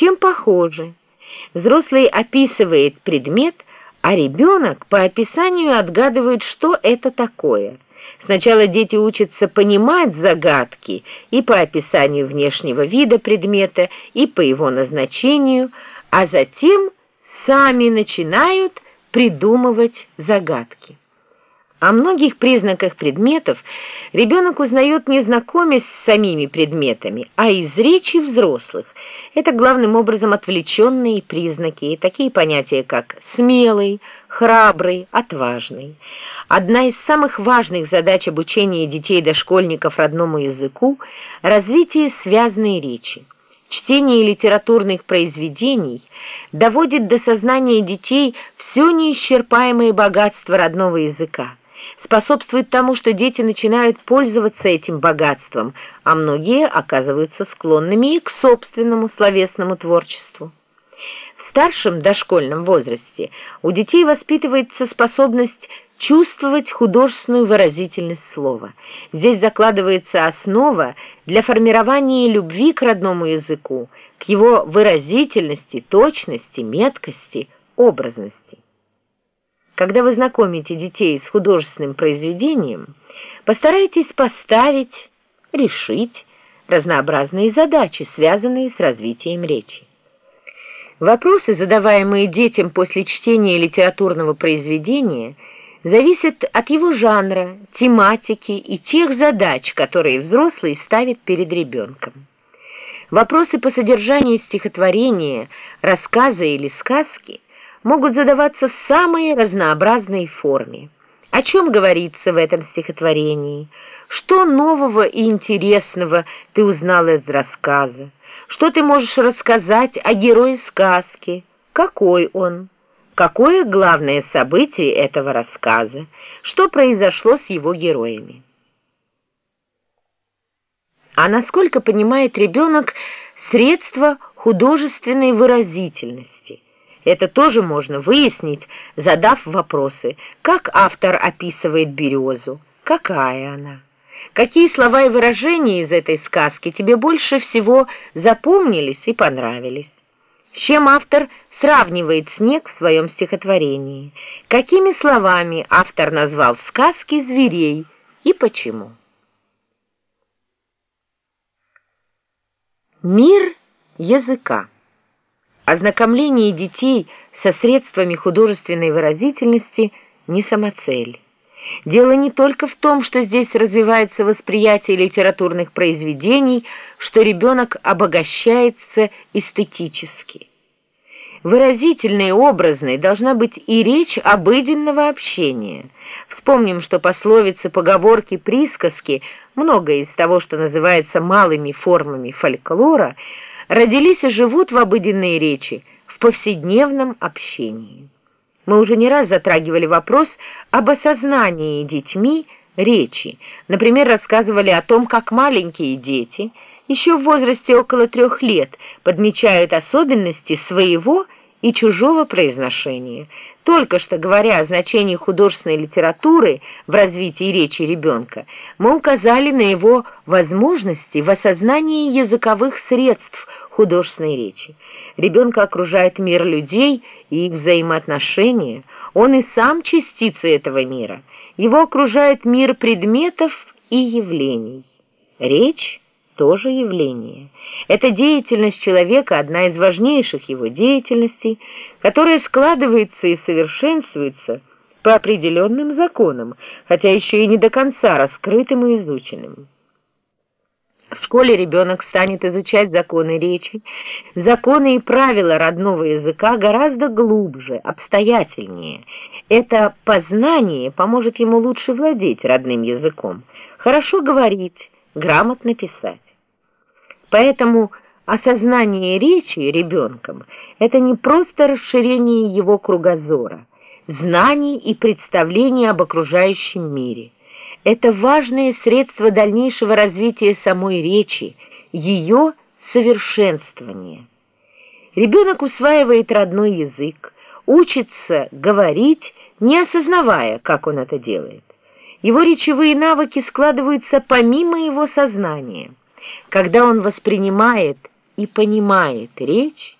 чем похожи. Взрослый описывает предмет, а ребенок по описанию отгадывает, что это такое. Сначала дети учатся понимать загадки и по описанию внешнего вида предмета, и по его назначению, а затем сами начинают придумывать загадки. О многих признаках предметов ребенок узнает не знакомясь с самими предметами, а из речи взрослых. Это главным образом отвлеченные признаки такие понятия, как «смелый», «храбрый», «отважный». Одна из самых важных задач обучения детей-дошкольников родному языку – развитие связанной речи. Чтение литературных произведений доводит до сознания детей все неисчерпаемое богатство родного языка способствует тому, что дети начинают пользоваться этим богатством, а многие оказываются склонными и к собственному словесному творчеству. В старшем дошкольном возрасте у детей воспитывается способность чувствовать художественную выразительность слова. Здесь закладывается основа для формирования любви к родному языку, к его выразительности, точности, меткости, образности. Когда вы знакомите детей с художественным произведением, постарайтесь поставить, решить разнообразные задачи, связанные с развитием речи. Вопросы, задаваемые детям после чтения литературного произведения, зависят от его жанра, тематики и тех задач, которые взрослый ставит перед ребенком. Вопросы по содержанию стихотворения, рассказа или сказки – могут задаваться в самой разнообразной форме. О чем говорится в этом стихотворении? Что нового и интересного ты узнал из рассказа? Что ты можешь рассказать о герое сказки? Какой он? Какое главное событие этого рассказа? Что произошло с его героями? А насколько понимает ребенок средства художественной выразительности – это тоже можно выяснить, задав вопросы, как автор описывает березу, какая она. Какие слова и выражения из этой сказки тебе больше всего запомнились и понравились? С чем автор сравнивает снег в своем стихотворении? Какими словами автор назвал в сказке зверей и почему? Мир языка Ознакомление детей со средствами художественной выразительности не самоцель. Дело не только в том, что здесь развивается восприятие литературных произведений, что ребенок обогащается эстетически. Выразительной образной должна быть и речь обыденного общения. Вспомним, что пословицы, поговорки, присказки, многое из того, что называется малыми формами фольклора – родились и живут в обыденной речи, в повседневном общении. Мы уже не раз затрагивали вопрос об осознании детьми речи. Например, рассказывали о том, как маленькие дети еще в возрасте около трех лет подмечают особенности своего и чужого произношения. Только что говоря о значении художественной литературы в развитии речи ребенка, мы указали на его возможности в осознании языковых средств художественной речи. Ребенка окружает мир людей и их взаимоотношения. Он и сам частица этого мира. Его окружает мир предметов и явлений. Речь тоже явление. Эта деятельность человека одна из важнейших его деятельностей, которая складывается и совершенствуется по определенным законам, хотя еще и не до конца раскрытым и изученным. В школе ребенок станет изучать законы речи, законы и правила родного языка гораздо глубже, обстоятельнее. Это познание поможет ему лучше владеть родным языком, хорошо говорить, грамотно писать. Поэтому осознание речи ребенком – это не просто расширение его кругозора, знаний и представлений об окружающем мире – это важное средство дальнейшего развития самой речи, ее совершенствования. Ребенок усваивает родной язык, учится говорить, не осознавая, как он это делает. Его речевые навыки складываются помимо его сознания. Когда он воспринимает и понимает речь,